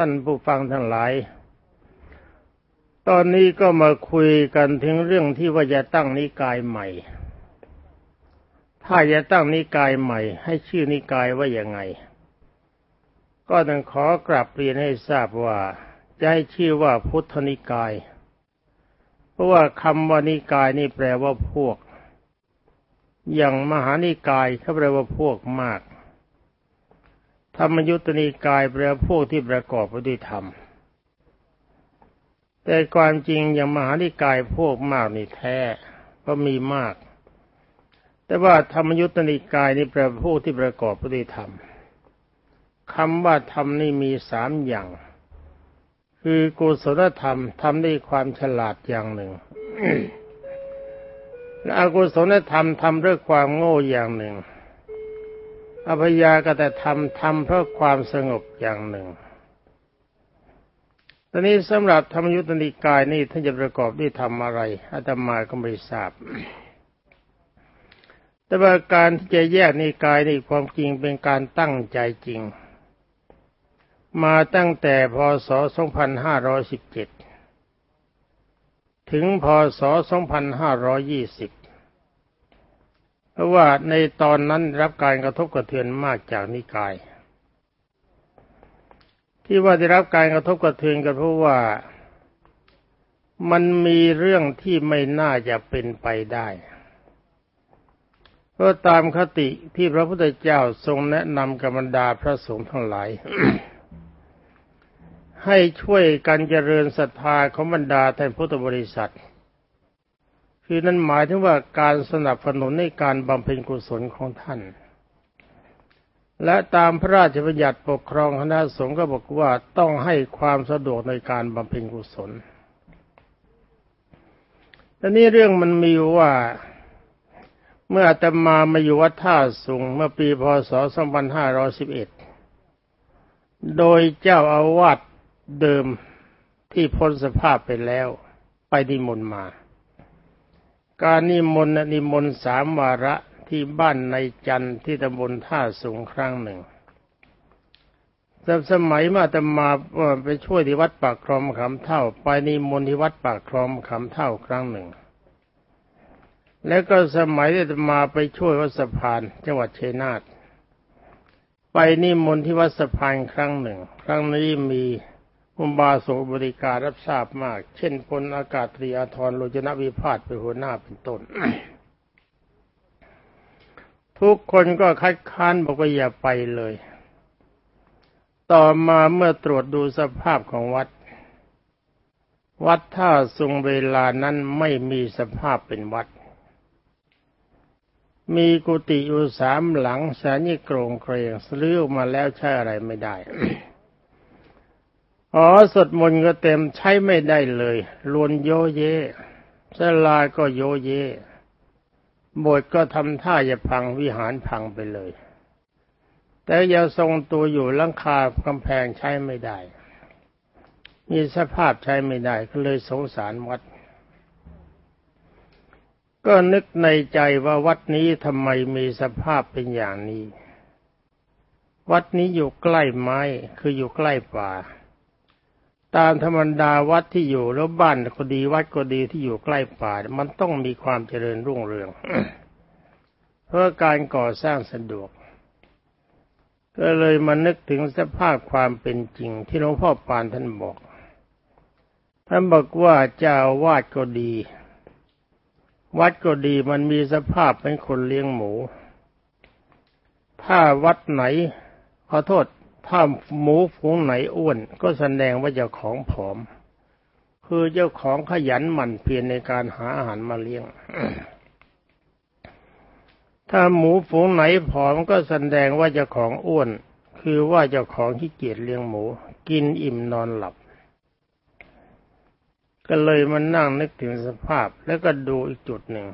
ท่านผู้ฟังทั้งหลาย ตอนนี้ก็มาคุยกันถึงเรื่องที่ว่าจะตั้งนิกายใหม่ ถ้าจะตั้งนิกายใหม่ ให้ชื่อนิกายว่าอย่างไง ก็ต้องขอกลับเรียนให้ทราบว่าจะให้ชื่อว่าพุทธนิกาย เพราะว่าคำว่านิกายนี่แปลว่าพวก อย่างมหานิกายเขาแปลว่าพวกมาก ธรรมยุตนิกายแปลพวกที่ประกอบด้วยธรรม แต่ความจริงอย่างมหานิกายพวกมากนี่แท้ก็มีมาก แต่ว่าธรรมยุตนิกายนี่แปลพวกที่ประกอบด้วยธรรมคำว่าธรรมนี่มีสามอย่าง คือกุศลธรรมทำด้วยความฉลาดอย่างหนึ่งและอกุศลธรรมทำด้วยความโง่อย่างหนึ่ง อภยากตธรรมทำเพราะความสงบอย่างหนึ่ง ตอนนี้สำหรับธรรมยุตติกายนี่ท่านจะประกอบด้วยทำอะไรอาตมาก็ไม่ทราบ แต่ว่าการที่จะแยกนิกายในความจริงเป็นการตั้งใจจริง มาตั้งแต่พศ 2517 ถึงพศ 2520 เพราะว่าในตอนนั้นรับการกระทบกระเทือนมากจากนิกาย ที่ว่าได้รับการกระทบกระเทือนก็เพราะว่ามันมีเรื่องที่ไม่น่าจะเป็นไปได้ เพราะตามคติที่พระพุทธเจ้าทรงแนะนำกับบรรดาพระสงฆ์ทั้งหลาย ให้ช่วยกันเจริญศรัทธาของบรรดาท่านพุทธบริษัท คือนั่นหมายถึงว่าการสนับสนุนในการบำเพ็ญกุศลของท่าน และตามพระราชบัญญัติปกครองคณะสงฆ์ก็บอกว่าต้องให้ความสะดวกในการบำเพ็ญกุศลแต่นี้เรื่องมันมีว่าเมื่ออาตมามาอยู่วัดท่าสุงเมื่อปีพศ 2511 โดยเจ้าอาวาสเดิมที่พ้นสภาพไปแล้ว ไปดิมนมา การนิมนต์นิมนต์สามวาระที่บ้านในจันทร์ที่ตำบลท่าสูงครั้งหนึ่งแต่สมัยมาตมาไปช่วยที่วัดปากคลองขำเท่า ไปนิมนต์ที่วัดปากคลองขำเท่าครั้งหนึ่ง แล้วก็สมัยที่มาไปช่วยวัดสะพานจังหวัดเชียงนาทไปนิมนต์ที่วัดสะพานครั้งหนึ่ง ครั้งนี้มี อุบาสกบริการรับทราบมาก เช่นพลอากาศตรีอาทรโลจนวิพาทเป็นหัวหน้าเป็นต้น ทุกคนก็คัดค้านบอกว่าอย่าไปเลย ต่อมาเมื่อตรวจดูสภาพของวัด วัดท่าทรงเวลานั้นไม่มีสภาพเป็นวัด มีกุฏิอยู่สามหลังแสนยี่โกรงเครงซื้อออกมาแล้วใช้อะไรไม่ได้ อ๋อสดมนก็เต็มใช้ไม่ได้เลยลวนโยเยสลาก็โยเยโบสถ์ก็ทำท่าจะพังวิหารพังไปเลย แต่ยังทรงตัวอยู่ลังคากำแพงใช้ไม่ได้ มีสภาพใช้ไม่ได้ก็เลยสงสารวัด ก็นึกในใจว่าวัดนี้ทำไมมีสภาพเป็นอย่างนี้ วัดนี้อยู่ใกล้ไม้คืออยู่ใกล้ป่า ตามธรรมดาวัดที่อยู่แล้วบ้านก็ดีวัดก็ดีที่อยู่ใกล้ป่า มันต้องมีความเจริญรุ่งเรือง เพราะการก่อสร้างสะดวก ก็เลยมานึกถึงสภาพความเป็นจริง ที่หลวงพ่อปานท่านบอก ท่านบอกว่าเจ้าวาดก็ดี วัดก็ดีมันมีสภาพเป็นคนเลี้ยงหมู ถ้าวัดไหนขอโทษ ถ้าหมูฝูงไหนอ้วน ก็แสดงว่าเจ้าของผอม คือเจ้าของขยันหมั่นเพียรในการหาอาหารมาเลี้ยง ถ้าหมูฝูงไหนผอมก็แสดงว่าเจ้าของอ้วน คือว่าเจ้าของขี้เกียจเลี้ยงหมู กินอิ่มนอนหลับ ก็เลยมานั่งนึกถึงสภาพแล้วก็ดูอีกจุดหนึ่ง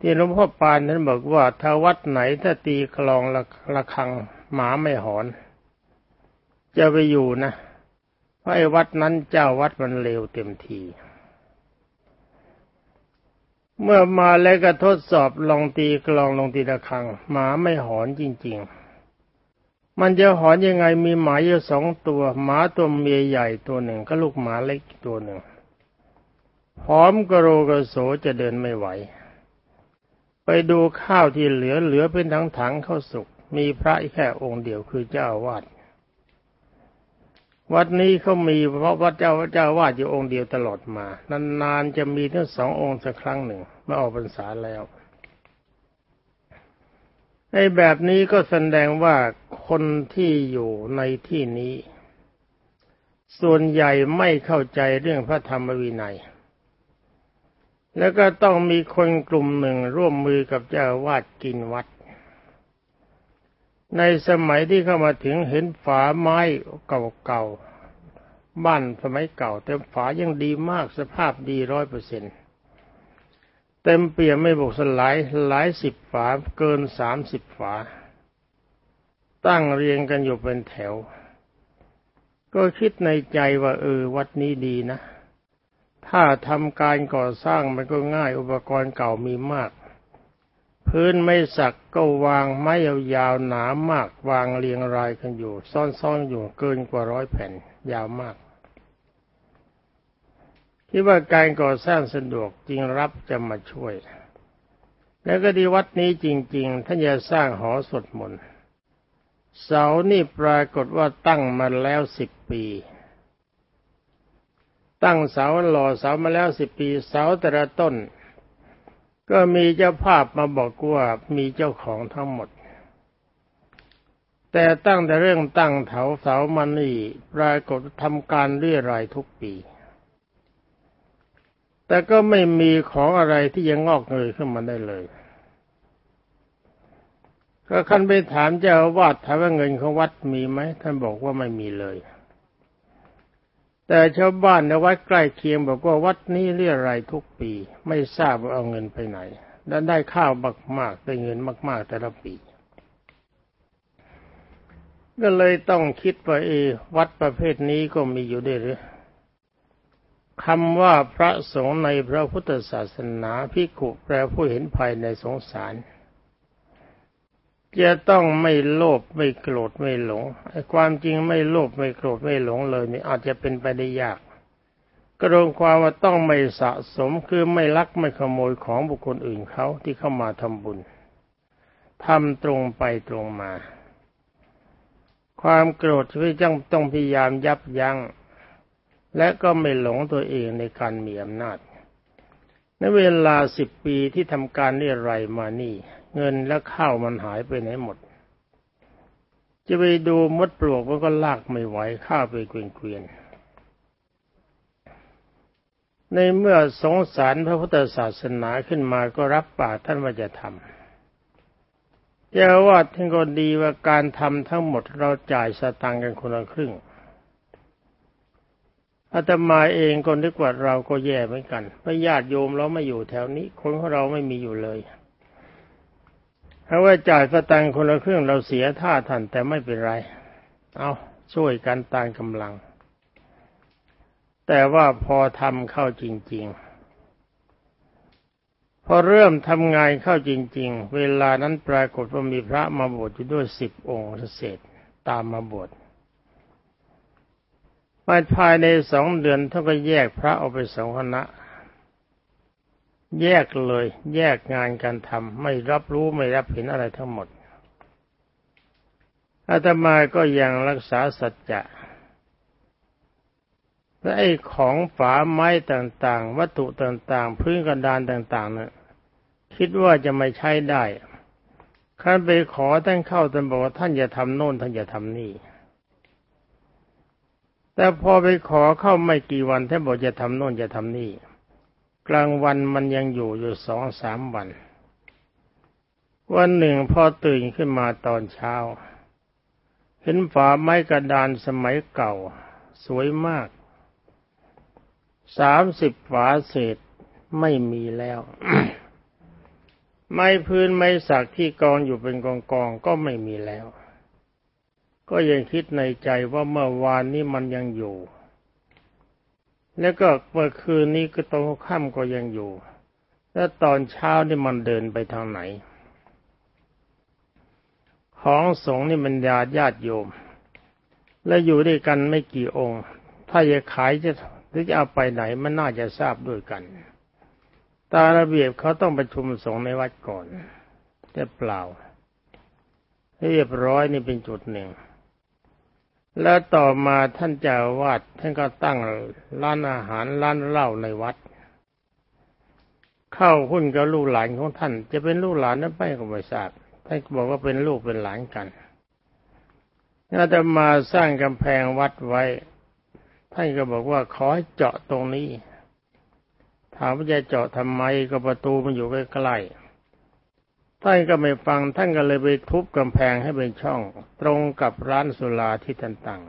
ที่หลวงพ่อปานนั้นบอกว่าถ้าวัดไหนถ้าตีคลองระฆัง หมาไม่หอน จะไปอยู่นะเพราะไอ้วัดนั้นเจ้าวัดมันเลวเต็มที เมื่อมาแล้วก็ทดสอบลองตีกลองลองตีระฆัง หมาไม่หอนจริง ๆ มันจะหอนยังไงมีหมาอยู่สองตัว หมาตัวเมียใหญ่ตัวหนึ่งก็ลูกหมาเล็กตัวหนึ่งพร้อมกระโรกระโสจะเดินไม่ไหว ไปดูข้าวที่เหลือเหลือเป็นทั้งถังข้าวสุก มีพระแค่องค์เดียวคือเจ้าวาดวัดนี้เขามีเพราะวัดเจ้าเจ้าวาดอยู่องค์เดียวตลอดมา นานๆจะมีทั้งสององค์สักครั้งหนึ่งเมื่อออกพรรษาแล้วในแบบนี้ก็แสดงว่าคนที่อยู่ในที่นี้ ส่วนใหญ่ไม่เข้าใจเรื่องพระธรรมวินัย แล้วก็ต้องมีคนกลุ่มหนึ่งร่วมมือกับเจ้าวาดกินวัด ในสมัยที่เข้ามาถึงเห็นฝาไม้เก่าๆบ้านสมัยเก่าแต่ฝายังดีมากสภาพดีร้อยเปอร์เซ็นต์เต็มเปี่ยมไม่บกสลายหลายสิบฝาเกินสามสิบฝา ตั้งเรียงกันอยู่เป็นแถว ก็คิดในใจว่า เออ วัดนี้ดีนะ ถ้าทำการก่อสร้างมันก็ง่ายอุปกรณ์เก่ามีมาก พื้นไม่สักก็วางไม้ยาวๆหนามาก วางเรียงรายกันอยู่ ซ่อนๆอยู่เกินกว่าร้อยแผ่น ยาวมากคิดว่าการก่อสร้างสะดวกจริงรับจะมาช่วย แล้วก็ดีวัดนี้จริง ๆ ท่านจะสร้างหอสวดมนต์เสานี่ปรากฏว่าตั้งมาแล้วสิบปี ตั้งเสาหล่อเสามาแล้วสิบปี เสาแต่ละต้น ก็มีเจ้าภาพมาบอกว่ามีเจ้าของทั้งหมด แต่ตั้งแต่เรื่องตั้งเถาเสามันนี่ปรากฏทำการเรื่อยรายทุกปี แต่ก็ไม่มีของอะไรที่จะงอกเงยขึ้นมาได้เลย ก็คันไปถามเจ้าวาดถามว่าเงินของวัดมีไหมท่านบอกว่าไม่มีเลย แต่ชาวบ้านในวัดใกล้เคียงบอกว่าวัดนี้เรียรายทุกปี ไม่ทราบว่าเอาเงินไปไหน และได้ข้าวมากๆได้เงินมากๆแต่ละปี ก็เลยต้องคิดว่าเอวัดประเภทนี้ก็มีอยู่ได้หรือคำว่าพระสงฆ์ในพระพุทธศาสนาพิขุแปลผู้เห็นภัยในสงสาร จะต้องไม่โลภไม่โกรธไม่หลงไอ้ความจริงไม่โลภไม่โกรธไม่หลงเลยนี่อาจจะเป็นไปได้ยากกระโดงความว่าต้องไม่สะสมคือไม่ลักไม่ขโมยของบุคคลอื่นเขาที่เข้ามาทำบุญทำตรงไปตรงมา ความโกรธที่ต้องต้องพยายามยับยั้งและก็ไม่หลงตัวเองในการมีอำนาจในเวลาสิบปีที่ทำการเรียรมานี่ เงินและข้าวมันหายไปไหนหมด จะไปดูมดปลวกมันก็ลากไม่ไหวข้าไปเกวียนในเมื่อสงสารพระพุทธศาสนาขึ้นมาก็รับปากท่านว่าจะทำเจ้าว่าท่านก็ดีว่าการทำทั้งหมดเราจ่ายสตางค์กันคนละครึ่งอาตมาเองก็นึกว่าเราก็แย่เหมือนกันพระญาติโยมเราไม่อยู่แถวนี้ คนของเราไม่มีอยู่เลย เพราะว่าจ่ายสตังค์คนละครึ่งเราเสียท่าทันแต่ไม่เป็นไร เอาช่วยกันตามกำลัง แต่ว่าพอทำเข้าจริง ๆ พอเริ่มทำงานเข้าจริง ๆ เวลานั้นปรากฏว่ามีพระมาบวชอยู่ด้วยสิบองค์เศษตามมาบวชภายภายในสองเดือนท่านก็แยกพระออกไปสองคณะ แยกเลย แยกงานการทำไม่รับรู้ไม่รับเห็นอะไรทั้งหมดอาตมาก็ยังรักษาสัจจะและไอ้ของฝาไม้ต่างๆ วัตถุต่างๆ พื้นกระดานต่างๆเนะ่ะคิดว่าจะไม่ใช้ได้ขั้นไปขอท่านเข้าท่านบอกว่าท่านอย่าทำโน่นท่านอย่าทำนี่ แต่พอไปขอเข้าไม่กี่วันท่านบอกจะทำโน่นจะทำนี่ กลางวันมันยังอยู่อยู่สองสามวัน วันหนึ่งพอตื่นขึ้นมาตอนเช้า เห็นฝาไม้กระดานสมัยเก่า สวยมากสามสิบฝาเศษไม่มีแล้ว ไม้พื้นไม้สักที่กองอยู่เป็นกองกองก็ไม่มีแล้ว ก็ยังคิดในใจว่าเมื่อวานนี้มันยังอยู่ แล้วก็เมื่อคืนนี้ก็ตอนค่ำก็ยังอยู่ แล้วตอนเช้านี่มันเดินไปทางไหน ของสงฆ์นี่มันญาติญาติโยม และอยู่ด้วยกันไม่กี่องค์ ถ้าจะขายจะหรือจะเอาไปไหนมันน่าจะทราบด้วยกัน ตาระเบียบเขาต้องประชุมสงฆ์ในวัดก่อนแต่เปล่าเรียบร้อยนี่เป็นจุดหนึ่ง แล้วต่อมาท่านเจ้าวาดท่านก็ตั้งร้านอาหารร้านเหล้าในวัด เข้าหุ้นกับลูกหลานของท่าน จะเป็นลูกหลานนั้นไปก็ไม่ทราบท่านบอกว่าเป็นลูกเป็นหลานกันอาตมาสร้างกำแพงวัดไว้ ท่านก็บอกว่าขอให้เจาะตรงนี้ ถามว่าจะเจาะทำไมก็ประตูมันอยู่ใกล้ๆ ท่านก็ไม่ฟังท่านก็เลยไปทุบกำแพงให้เป็นช่อง ตรงกับร้านสุราที่ท่านตั้ง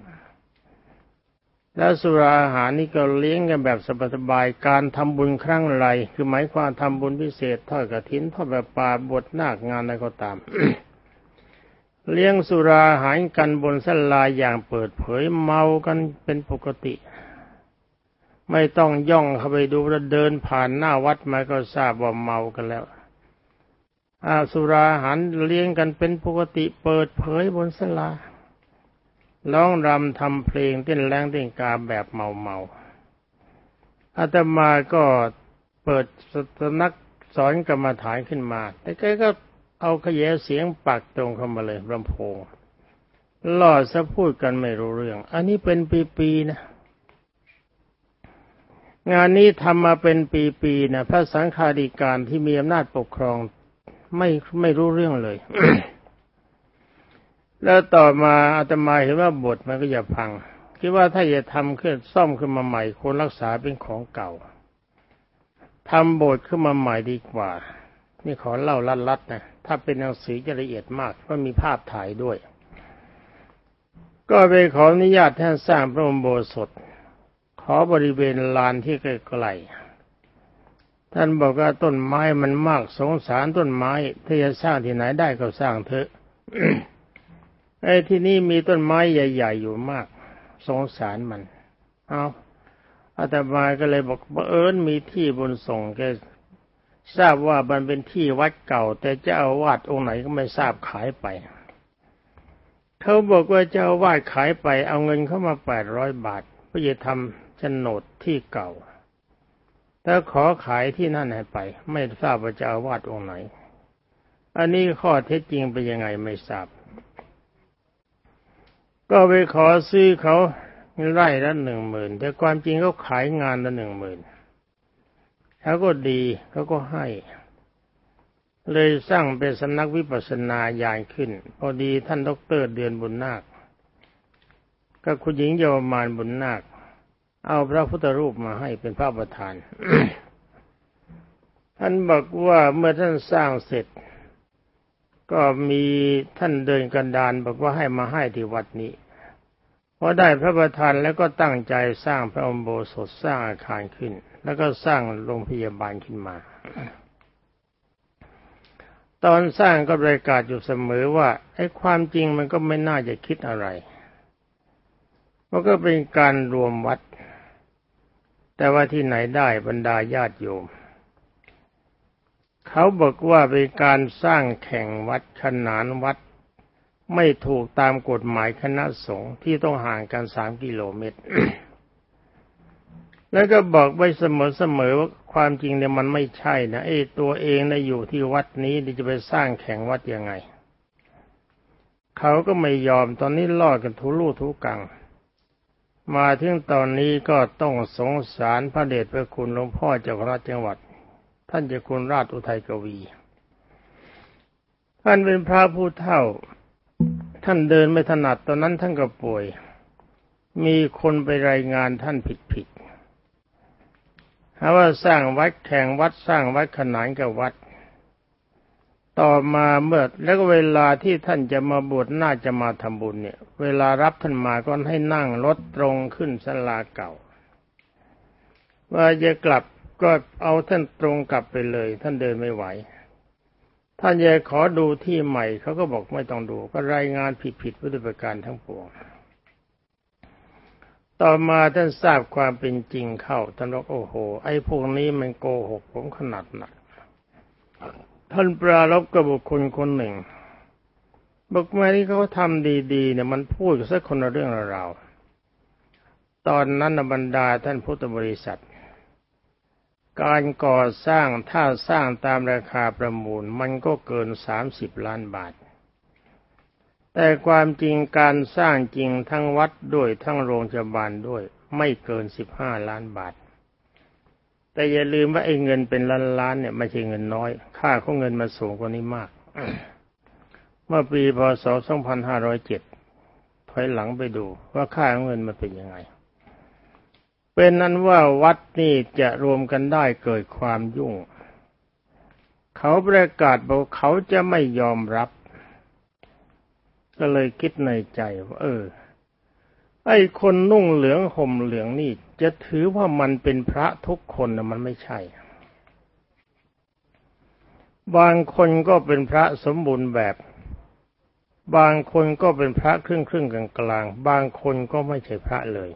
แล้วสุราอาหารนี่ก็เลี้ยงกันแบบสบายๆการทำบุญครั้งไรคือหมายความทำบุญพิเศษทอดกระถินทอดแบบป่าบทนาคงานอะไรก็ตาม เลี้ยงสุราอาหารกันบนสลาอย่างเปิดเผยเมากันเป็นปกติ ไม่ต้องย่องเข้าไปดูแล้วเดินผ่านหน้าวัดมาก็ทราบว่าเมากันแล้ว อาสุราหารเลี้ยงกันเป็นปกติเปิดเผยบนสลาร้องรำทำเพลงเต้นแรงเต้นกาแบบเมาเมาอาตมาก็เปิดสนักสอนกรรมฐานขึ้นมา แต่แกก็เอาขยาเสียงปักตรงเข้ามาเลยลำโพงล่อซะพูดกันไม่รู้เรื่อง อันนี้เป็นปีๆนะ งานนี้ทำมาเป็นปีๆนะพระสังฆาธิการที่มีอำนาจปกครอง ไม่ไม่รู้เรื่องเลย แล้วต่อมาอาตมาเห็นว่าบทมันก็จะพัง คิดว่าถ้าจะทำขึ้นซ่อมขึ้นมาใหม่ควรรักษาเป็นของเก่าทำโบสถ์ขึ้นมาใหม่ดีกว่า นี่ขอเล่าลัดๆนะถ้าเป็นหนังสือจะละเอียดมากเพราะมีภาพถ่ายด้วย ก็ไปขออนุญาตท่านสร้างพระโบสถขอบริเวณลานที่ใกล้ๆ ท่านบอกว่าต้นไม้มันมากสงสารต้นไม้ถ้าจะสร้างที่ไหนได้ก็สร้างเถอะไอ้ที่นี่มีต้นไม้ใหญ่ ๆ อยู่มาก สงสารมัน เอาอาตมาก็เลยบอกบังเอิญมีที่บนส่งแกทราบว่ามันเป็นที่วัดเก่า แต่เจ้าวาดองค์ไหนก็ไม่ทราบขายไปเขาบอกว่าเจ้าวาดขายไปเอาเงินเข้ามาแปดร้อยบาทเพื่อจะทำโฉนดที่เก่า ถ้าขอขายที่นั่นให้ไป ไม่ทราบว่าเจ้าวาดองค์ไหน อันนี้ข้อเท็จจริงเป็นยังไงไม่ทราบ ก็ไปขอซื้อเขาไร่ละหนึ่งหมื่นแต่ความจริงเขาขายงานละหนึ่งหมื่นเขาก็ดีเขาก็ให้ เลยสร้างเป็นสำนักวิปัสสนาญาณขึ้น พอดีท่านดรเดือนบุญนาคก็คุณหญิงเยาวมานบุญนาค เอาพระพุทธรูปมาให้เป็นพระประธาน ท่านบอกว่าเมื่อท่านสร้างเสร็จ ก็มีท่านเดินกันดานบอกว่าให้มาให้ที่วัดนี้พอได้พระประธานแล้วก็ตั้งใจสร้างพระอมโบสถสร้างอาคารขึ้น แล้วก็สร้างโรงพยาบาลขึ้นมา ตอนสร้างก็ประกาศอยู่เสมอว่าไอ้ความจริงมันก็ไม่น่าจะคิดอะไรมันก็เป็นการรวมวัด แต่ว่าที่ไหนได้บรรดาญาติโยม เขาบอกว่าเป็นการสร้างแข่งวัดขนานวัด ไม่ถูกตามกฎหมายคณะสงฆ์ที่ต้องห่างกันสามกิโลเมตร แล้วก็บอกไว้เสมอๆว่าความจริงเนี่ยมันไม่ใช่นะไอ้ตัวเองนะอยู่ที่วัดนี้จะไปสร้างแข่งวัดยังไง เขาก็ไม่ยอมตอนนี้ลอดกันทุลู่ทุกัง มาถึงตอนนี้ก็ต้องสงสารพระเดชพระคุณหลวงพ่อเจ้าคณะจังหวัด ท่านเจ้าคุณราชอุทัยกวี ท่านเป็นพระผู้เฒ่า ท่านเดินไม่ถนัดตอนนั้นท่านก็ป่วย มีคนไปรายงานท่านผิดผิดหาว่าสร้างวัดแข่งวัดสร้างวัดขนานกับวัด ต่อมาเมื่อแล้วก็เวลาที่ท่านจะมาบวชน่าจะมาทำบุญเนี่ย เวลารับท่านมาก็ให้นั่งรถตรงขึ้นสลาเก่า ว่าจะกลับก็เอาท่านตรงกลับไปเลย ท่านเดินไม่ไหว ท่านอยากขอดูที่ใหม่เขาก็บอกไม่ต้องดู ก็รายงานผิดๆวิธีการทั้งปวง ต่อมาท่านทราบความเป็นจริงเข้าท่านบอกโอ้โห ไอ้พวกนี้มันโกหกผมขนาดหนัก ท่านปรารบกับบุคคลคนหนึ่งบอกมาที่เขาทำดีๆเนี่ยมันพูดสักคนละเรื่องละราวตอนนั้นบรรดาท่านพุทธบริษัท การก่อสร้างถ้าสร้างตามราคาประมูลมันก็เกินสามสิบล้านบาท แต่ความจริงการสร้างจริงทั้งวัดด้วยทั้งโรงพยาบาลด้วย ไม่เกินสิบห้าล้านบาท แต่อย่าลืมว่าไอ้เงินเป็นล้านล้านเนี่ยไม่ใช่เงินน้อย ค่าของเงินมาสูงกว่านี้มาก เมื่อปีพศ 2507ถอยหลังไปดูว่าค่าของเงินมันเป็นยังไง เป็นนั้นว่าวัดนี่จะรวมกันได้เกิดความยุ่ง เขาประกาศบอกเขาจะไม่ยอมรับ ก็เลยคิดในใจว่าเออ ไอ้คนนุ่งเหลืองห่มเหลืองนี่ จะถือว่ามันเป็นพระทุกคนนะมันไม่ใช่ บางคนก็เป็นพระสมบูรณ์แบบ บางคนก็เป็นพระครึ่งครึ่งกลางกลางบางคนก็ไม่ใช่พระเลย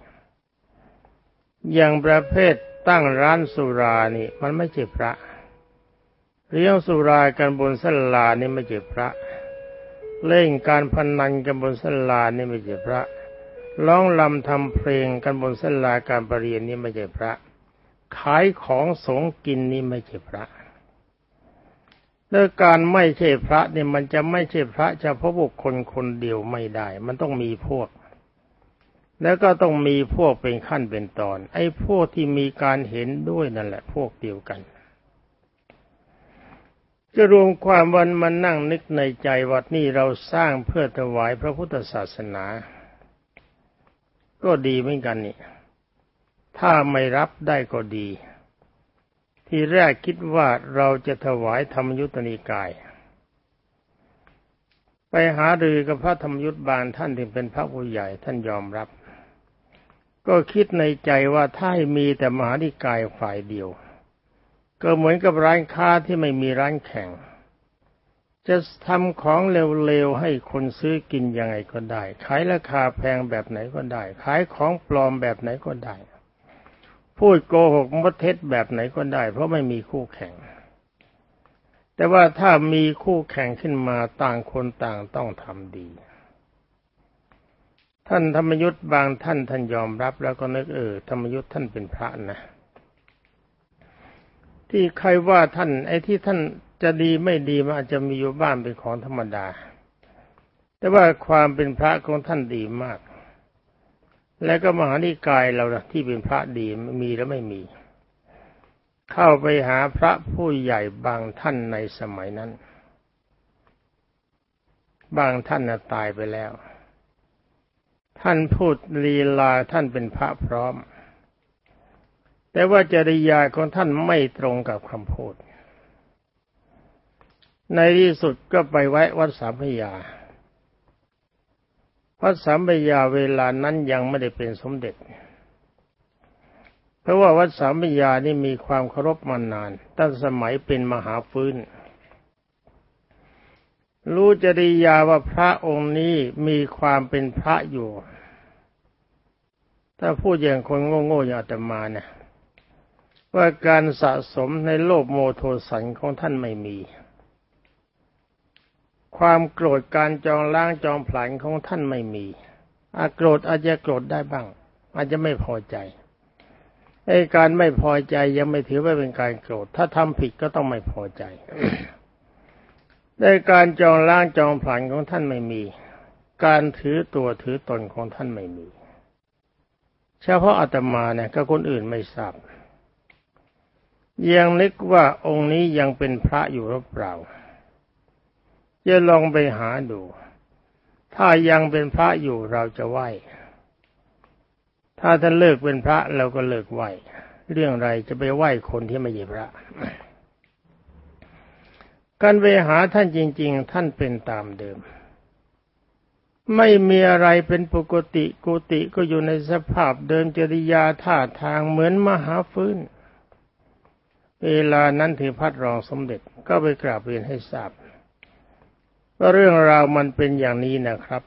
อย่างประเภทตั้งร้านสุรานี่ มันไม่ใช่พระเลี้ยงสุรากันบนสลานี่ไม่ใช่พระ เล่นการพนันกันบนสลานี่ไม่ใช่พระ ร้องลำทำเพลงกันบนสลาการประเรียนนี่ไม่ใช่พระ ขายของสงกินนี่ไม่ใช่พระแล้วการไม่ใช่พระเนี่ยมันจะไม่ใช่พระเฉพาะบุคคลคนเดียวไม่ได้ มันต้องมีพวก แล้วก็ต้องมีพวกเป็นขั้นเป็นตอน ไอ้พวกที่มีการเห็นด้วยนั่นแหละ พวกเดียวกัน จะรวมความวันมันนั่งนึกในใจวัดนี่เราสร้างเพื่อถวายพระพุทธศาสนา ก็ดีเหมือนกันนี่ ถ้าไม่รับได้ก็ดี ที่แรกคิดว่าเราจะถวายธรรมยุตนิกาย ไปหารือกับพระธรรมยุทธบางท่านที่เป็นพระผู้ใหญ่ท่านยอมรับ ก็คิดในใจว่าถ้ามีแต่มหานิกายฝ่ายเดียว ก็เหมือนกับร้านค้าที่ไม่มีร้านแข่ง จะทำของเร็วๆให้คนซื้อกินยังไงก็ได้ ขายราคาแพงแบบไหนก็ได้ ขายของปลอมแบบไหนก็ได้ พูดโกหกมดเท็จแบบไหนก็ได้ เพราะไม่มีคู่แข่ง แต่ว่าถ้ามีคู่แข่งขึ้นมาต่างคนต่างต้องทำดี ท่านธรรมยุทธ์บางท่านท่านยอมรับแล้วก็นึกเออธรรมยุทธ์ท่านเป็นพระนะที่ใครว่าท่านไอ้ที่ท่าน จะดีไม่ดีมันอาจจะมีอยู่บ้านเป็นของธรรมดา แต่ว่าความเป็นพระของท่านดีมาก และก็มหานิกายเราที่เป็นพระดีมีแล้วไม่มี เข้าไปหาพระผู้ใหญ่บางท่านในสมัยนั้น บางท่านน่ะตายไปแล้ว ท่านพูดลีลาท่านเป็นพระพร้อม แต่ว่าจริยาของท่านไม่ตรงกับคำพูด ในที่สุดก็ไปไว้วัดสามพยา วัดสามพยาเวลานั้นยังไม่ได้เป็นสมเด็จ เพราะว่าวัดสามพยานี่มีความเคารพมานาน ตั้งสมัยเป็นมหาฟื้น รู้จริยาว่าพระองค์นี้มีความเป็นพระอยู่ ถ้าพูดอย่างคนโง่ๆอย่างอาตมาเนี่ยว่าการสะสมในโลภโมโทสันของท่านไม่มี ความโกรธการจองล้างจองผลาญของท่านไม่มีอาโกรธอาจจะโกรธได้บ้าง อาจจะไม่พอใจไอ้การไม่พอใจยังไม่ถือว่าเป็นการโกรธ ถ้าทำผิดก็ต้องไม่พอใจในการจองล้างจองผลันของท่านไม่มี การถือตัวถือตนของท่านไม่มี เฉพาะอาตมาเนี่ยก็คนอื่นไม่ทราบยังนึกว่าองค์นี้ยังเป็นพระอยู่หรือเปล่า จะลองไปหาดู ถ้ายังเป็นพระอยู่เราจะไหว้ ถ้าท่านเลิกเป็นพระเราก็เลิกไหว้ เรื่องไรจะไปไหว้คนที่ไม่ใช่พระการไปหาท่านจริง ๆ ท่านเป็นตามเดิม ไม่มีอะไรเป็นปกติกุติก็อยู่ในสภาพเดินจริยาท่าทางเหมือนมหาฟื้น เวลานั้นถือพัดรองสมเด็จก็ไปกราบเรียนให้ทราบ ว่าเรื่องราวมันเป็นอย่างนี้นะครับ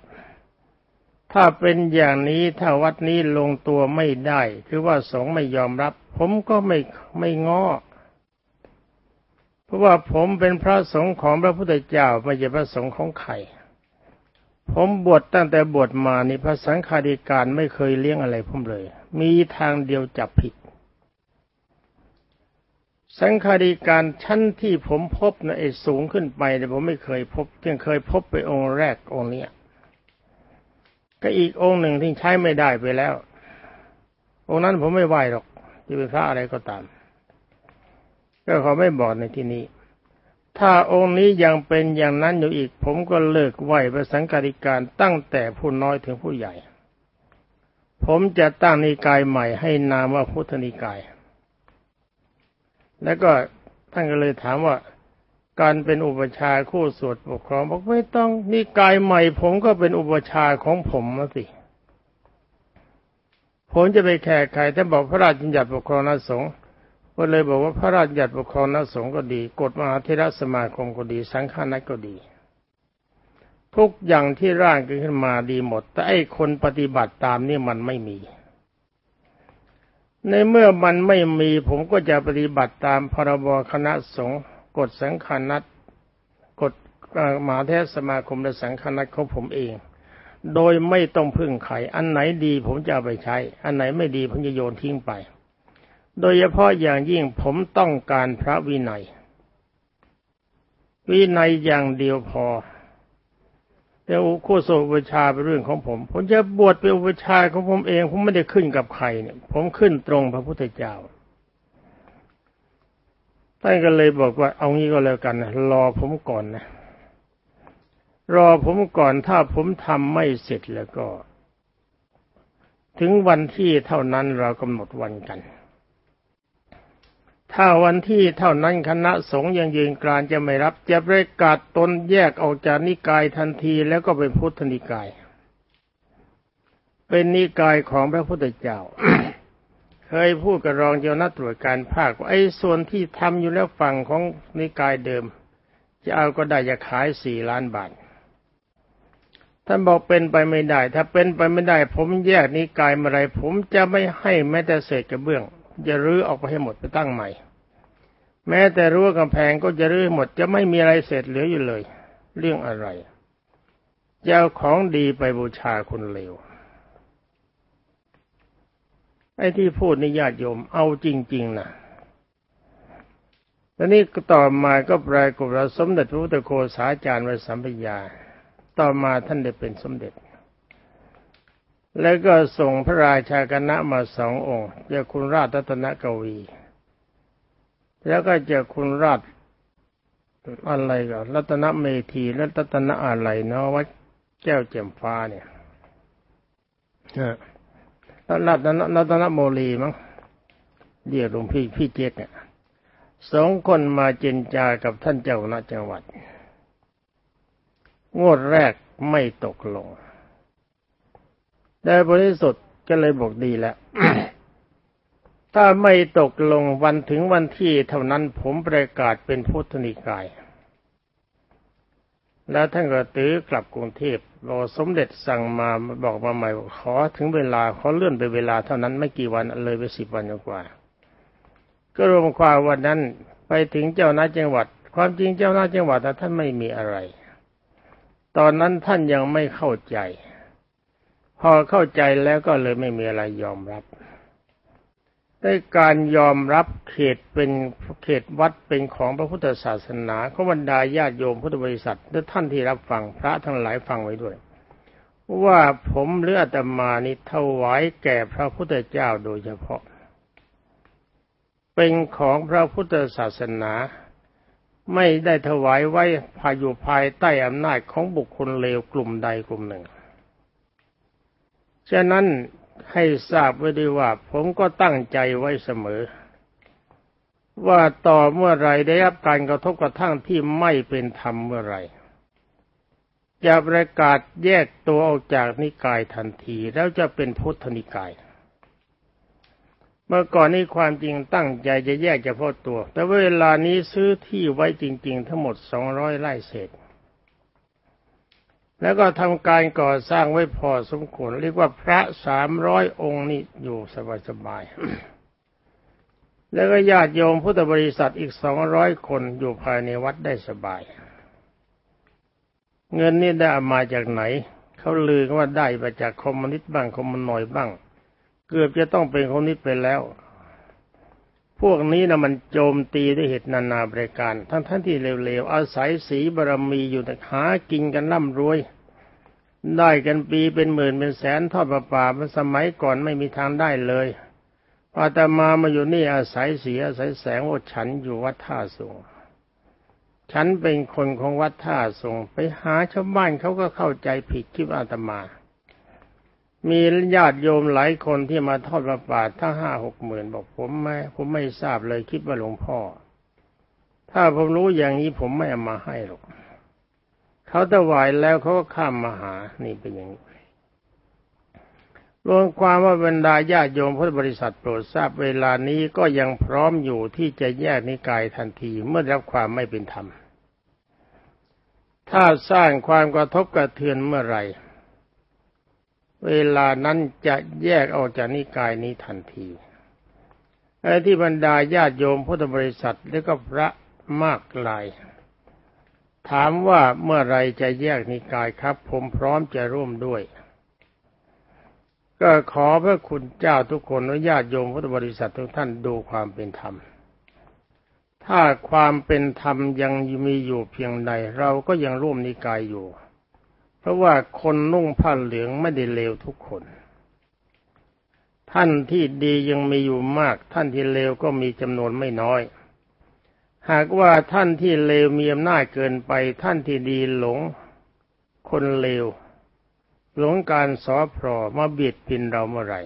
ถ้าเป็นอย่างนี้ถ้าวัดนี้ลงตัวไม่ได้ คือว่าสงฆ์ไม่ยอมรับ ผมก็ไม่ไม่ง้อเพราะว่าผมเป็นพระสงฆ์ของพระพุทธเจ้าไม่ใช่พระสงฆ์ของใครผมบวชตั้งแต่บวชมานี่พระสังฆาธิการไม่เคยเลี้ยงอะไรผมเลย มีทางเดียวจับผิด สังฆาธิการชั้นที่ผมพบนะไอ้สูงขึ้นไปแต่ผมไม่เคยพบเพียงเคยพบไปองค์แรกองค์นี้ยก็อีกองค์หนึ่งที่ใช้ไม่ได้ไปแล้ว องค์นั้นผมไม่ไหวหรอกจะเป็นพระอะไรก็ตาม ก็ขอไม่บอกในที่นี้ ถ้าองค์นี้ยังเป็นอย่างนั้นอยู่อีก ผมก็เลิกไหวพระสังฆาธิการตั้งแต่ผู้น้อยถึงผู้ใหญ่ ผมจะตั้งนิกายใหม่ให้นามว่าพุทธนิกาย แล้วก็ท่านก็เลยถามว่า การเป็นอุปชาคู่สวดปกครองบอกไม่ต้องนิกายใหม่ผมก็เป็นอุปชาของผมมาสิผมจะไปแข่ใครถ้าบอกพระราชบัญญัติปกครองนัสงฆ์ก็เลยบอกว่าพระราชบัญญัติปกครองนัสงฆ์ก็ดีกฎมหาเทรสมาคมก็ดี สังฆานัตก็ดี ทุกอย่างที่ร่างขึ้นมาดีหมด แต่ไอ้คนปฏิบัติตามนี่มันไม่มี ในเมื่อมันไม่มีผมก็จะปฏิบัติตามพรบคณะสงฆ์กฎสังฆนัตกฎมหาเทศสมาคมและสังฆนัตของผมเอง โดยไม่ต้องพึ่งใครอันไหนดีผมจะเอาไปใช้ อันไหนไม่ดีผมจะโยนทิ้งไป โดยเฉพาะอย่างยิ่งผมต้องการพระวินัย วินัยอย่างเดียวพอ แต่อุโคโสอุปชาเป็นเรื่องของผม ผมจะบวชเป็นอุปชาของผมเอง ผมไม่ได้ขึ้นกับใครเนี่ย ผมขึ้นตรงพระพุทธเจ้าท่านก็เลยบอกว่า เอางี้ก็แล้วกันนะรอผมก่อนนะ รอผมก่อนถ้าผมทำไม่เสร็จแล้วก็ ถึงวันที่เท่านั้นเรากำหนดวันกัน ถ้าวันที่เท่านั้นคณะสงฆ์ยังยืนกรานจะไม่รับ จะประกาศตนแยกออกจากนิกายทันทีแล้วก็เป็นพุทธนิกาย เป็นนิกายของพระพุทธเจ้า เคยพูดกับรองเจ้าหน้าตรวจการภาคว่าไอ้ส่วนที่ทำอยู่แล้วฝั่งของนิกายเดิม จะเอาก็ได้จะขายสี่ล้านบาทท่านบอกเป็นไปไม่ได้ ถ้าเป็นไปไม่ได้ ผมแยกนิกายมาไรผมจะไม่ให้แม้แต่เศษกระเบื้อง จะรื้อออกไปให้หมดไปตั้งใหม่ แม้แต่รั้วกำแพงก็จะรื้อหมดจะไม่มีอะไรเศษเหลืออยู่เลย เรื่องอะไรจะเอาของดีไปบูชาคนเลวไอ้ที่พูดนี่ญาติโยมเอาจริง ๆนะแล้วนี่ต่อมาก็ปรากฏว่าสมเด็จพระพุทธโฆษาจารย์ไวสัมปยา ต่อมาท่านได้เป็นสมเด็จ แล้วก็ส่งพระราชาคณะมาสององค์เจ้าคุณราชรัตนกวี แล้วก็เจ้าคุณราชอะไรก็รัตนเมธีและรัตนอะไรเนาะวัดแก้วเจ่มฟ้าเนี่ยรัตนรัตนโมลีมั้งเรียกหลวงพี่พี่เจตเนี่ยสองคนมาเจนจากับท่านเจ้าคณะจังหวัด งวดแรกไม่ตกลง แต่บริสุทธิ์ก็เลยบอกดีแล้วถ้าไม่ตกลงวันถึงวันที่เท่านั้นผมประกาศเป็นพุทธนิกาย แล้วท่านก็ตื้อกลับกรุงเทพรอสมเด็จสั่งมาบอกมาใหม่ขอถึงเวลาขอเลื่อนไปเวลาเท่านั้นไม่กี่วันเลยไปสิบวันกว่า ก็รวมความวันนั้นไปถึงเจ้าหน้าจังหวัด ความจริงเจ้าหน้าจังหวัดท่านไม่มีอะไร ตอนนั้นท่านยังไม่เข้าใจ พอเข้าใจแล้วก็เลยไม่มีอะไรยอมรับได้การยอมรับเขตเป็นเขตวัดเป็นของพระพุทธศาสนาขบรรดาญาติโยมพุทธบริษัทและท่านที่รับฟังพระทั้งหลายฟังไว้ด้วย ว่าผมเลือดมานี้ถวายแก่พระพุทธเจ้าโดยเฉพาะ เป็นของพระพุทธศาสนา ไม่ได้ถวายไว้ภายอยู่ภายใต้อำนาจของบุคคลเลวกลุ่มใดกลุ่มหนึ่ง ฉะนั้นให้ทราบไว้ด้วยว่า ผมก็ตั้งใจไว้เสมอ ว่าต่อเมื่อไรได้รับการกระทบกระทั่งที่ไม่เป็นธรรมเมื่อไรจะประกาศแยกตัวออกจากนิกายทันทีแล้วจะเป็นพุทธนิกาย เมื่อก่อนนี้ความจริงตั้งใจจะแยกเฉพาะตัว แต่เวลานี้ซื้อที่ไว้จริง ๆ ทั้งหมดสองร้อยไร่เศษ แล้วก็ทำการก่อสร้างไว้พอสมควรเรียกว่าพระสามร้อยองค์นี่อยู่สบายๆแล้วก็ญาติโยมพุทธบริษัทอีกสองร้อยคนอยู่ภายในวัดได้สบาย เงินนี่ได้มาจากไหน เขาลือกว่าได้มาจากคอมมิวนิสต์บ้างคอมมิวนอยบ้าง เกือบจะต้องเป็นคอมมิวนิสต์ไปแล้ว พวกนี้นะมันโจมตีด้วยเหตุนานาบริการ ทั้งท่านที่เลวๆ อาศัยสีบารมีอยู่แต่หากินกันร่ำรวย ได้กันปีเป็นหมื่นเป็นแสนทอดประปามันสมัยก่อนไม่มีทางได้เลยอาตมามาอยู่นี่อาศัยเสียอาศัยแสงว่าฉันอยู่วัดท่าสูงฉันเป็นคนของวัดท่าทรงไปหาชาวบ้านเขาก็เข้าใจผิดคิดว่าอาตมา มีญาติโยมหลายคนที่มาทอดประปาทั้งห้าหกหมื่นบอกผมไม่ผมไม่ทราบเลยคิดว่าหลวงพ่อ ถ้าผมรู้อย่างนี้ผมไม่เอามาให้หรอกเขาถวายแล้วเขาก็ข้ามมาหา นี่เป็นอย่างนี้รวมความว่าบรรดาญาติโยมพุทธบริษัทโปรดทราบเวลานี้ก็ยังพร้อมอยู่ที่จะแยกนิกายทันทีเมื่อรับความไม่เป็นธรรม ถ้าสร้างความกระทบกระเทือนเมื่อไหร่ เวลานั้นจะแยกออกจากนิกายนี้ทันทีไอ้ที่บรรดาญาติโยมพุทธบริษัทและก็พระมากลาย ถามว่าเมื่อไรจะแยกนิกายครับ ผมพร้อมจะร่วมด้วย ก็ขอพระคุณเจ้าทุกคนและญาติโยมพุทธบริษัททุกท่านดูความเป็นธรรม ถ้าความเป็นธรรมยังมีอยู่เพียงใดเราก็ยังร่วมนิกายอยู่ ราะว่าคนนุ่งผ้าเหลืองไม่ได้เลวทุกคน ท่านที่ดียังมีอยู่มาก ท่านที่เลวก็มีจำนวนไม่น้อย หากว่าท่านที่เลวมีอำนาจเกินไป ท่านที่ดีหลง คนเลวหลงการสอพรอมาเบียดพินเราเมื่อไร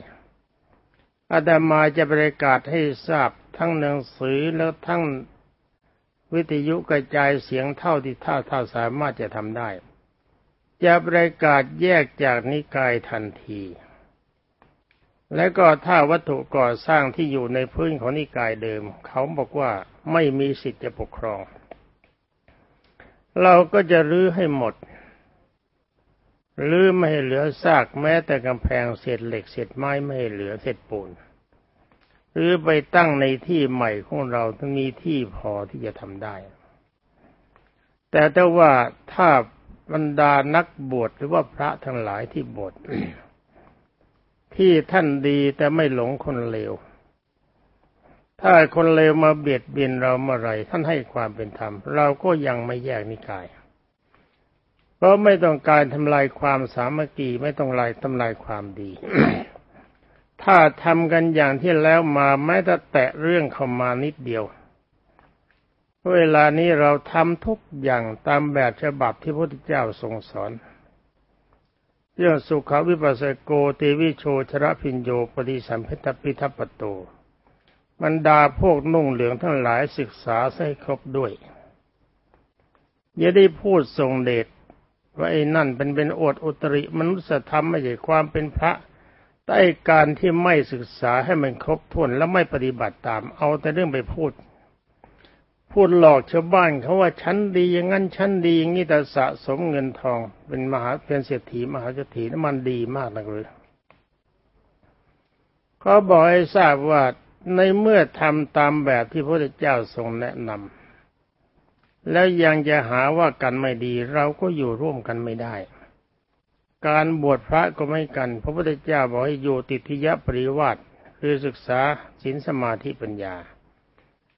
อาตมาจะประกาศให้ทราบทั้งหนังสือแล้วทั้งวิทยุกระจายเสียงเท่าที่ท่าท่าสามารถจะทำได้ จะประกาศแยกจากนิกายทันที และก็ถ้าวัตถุก่อสร้างที่อยู่ในพื้นของนิกายเดิม เขาบอกว่าไม่มีสิทธิ์จะปกครอง เราก็จะรื้อให้หมดรื้อไม่ให้เหลือซากแม้แต่กำแพงเศษเหล็กเศษไม้ไม่ให้เหลือเศษปูนหรือไปตั้งในที่ใหม่ของเราต้องมีที่พอที่จะทำได้ แต่ถ้าว่าถ้า บรรดานักบวชหรือว่าพระทั้งหลายที่บวชที่ท่านดีแต่ไม่หลงคนเลว ถ้าคนเลวมาเบียดเบียนเราเมื่อไรท่านให้ความเป็นธรรม เราก็ยังไม่แยกนิกาย เพราะไม่ต้องการทำลายความสามัคคีไม่ต้องลายทำลายความดี ถ้าทำกันอย่างที่แล้วมาแม้แต่แตะเรื่องเข้ามานิดเดียว เวลานี้เราทำทุกอย่างตามแบบฉบับที่พระพุทธเจ้าทรงสอนเรื่องสุขวิปัสสโกเตวิโชชระพินโยปฏิสัมพิทปิทัปโตบรรดาพวกนุ่งเหลืองทั้งหลายศึกษาให้ครบด้วยอย่าได้พูดทรงเดชว่าไอ้นั่นเป็นเป็นอดอุตริมนุษยธรรมไม่ใช่ความเป็นพระแต่การที่ไม่ศึกษาให้มันครบถ้วนแล้วไม่ปฏิบัติตาม เอาแต่เรื่องไปพูด พูดหลอกชาวบ้านเขาว่าฉันดีอย่างนั้นฉันดีอย่างนี้แต่สะสมเงินทอง เป็นมหาเป็นเศรษฐีมหาเศรษฐีนั้นมันดีมากนะเลยเขาบอกให้ทราบว่าในเมื่อทำตามแบบที่พระพุทธเจ้าทรงแนะนำแล้วยังจะหาว่ากันไม่ดี เราก็อยู่ร่วมกันไม่ได้ การบวชพระก็ไม่กัน พระพุทธเจ้าบอกให้อยู่ติทิยปริวาสคือศึกษาศีลสมาธิปัญญา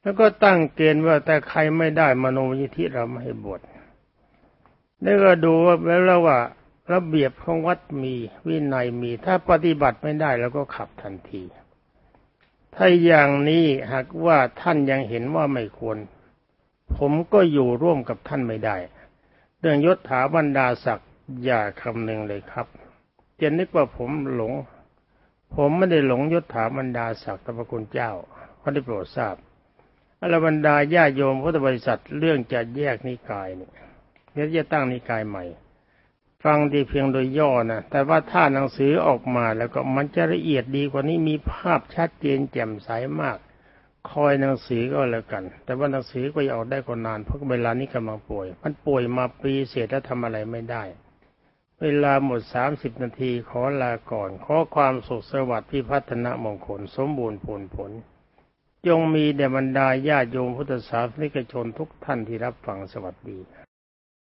แล้วก็ตั้งเกณฑ์ว่าแต่ใครไม่ได้มโนยิธิเราไม่ให้บวชแล้วก็ดูว่าแล้วว่า ระเบียบของวัดมีวินัยมี ถ้าปฏิบัติไม่ได้เราก็ขับทันที ถ้าอย่างนี้หากว่าท่านยังเห็นว่าไม่ควร ผมก็อยู่ร่วมกับท่านไม่ได้ เรื่องยศถาบรรดาศักดิ์อย่าคำนึงเลยครับจะนึกว่าผมหลง ผมไม่ได้หลงยศถาบรรดาศักดิ์ตพระคุณเจ้าเขาได้โปรดทราบ อรบรรดาญาโยมพุทธบริษัทเรื่องจะแยกนิกายเนี่ยเดี๋ยวจะตั้งนิกายใหม่ ฟังดีเพียงโดยย่อนะแต่ว่าถ้าหนังสือออกมาแล้วก็มันจะละเอียดดีกว่านี้มีภาพชัดเจนแจ่มใสมาก คอยหนังสือก็แล้วกัน แต่ว่าหนังสือก็ยังออกได้ก็นานเพราะเวลานี้กำลังป่วย มันป่วยมาปีเศษแล้วทำอะไรไม่ได้เวลาหมดสามสิบนาทีขอลาก่อน ขอความสุขสวัสดิ์พิพัฒนมงคล สมบูรณ์ผลผล จงมีแด่บรรดาญาโยมพุทธศาสนิกชนทุกท่านที่รับฟังสวัสดี